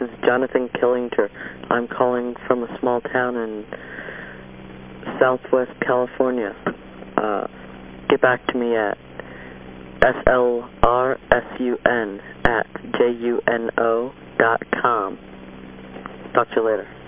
is Jonathan Killinger. I'm calling from a small town in southwest California. Uh, get back to me at slrsun at juno dot com. Talk to you later.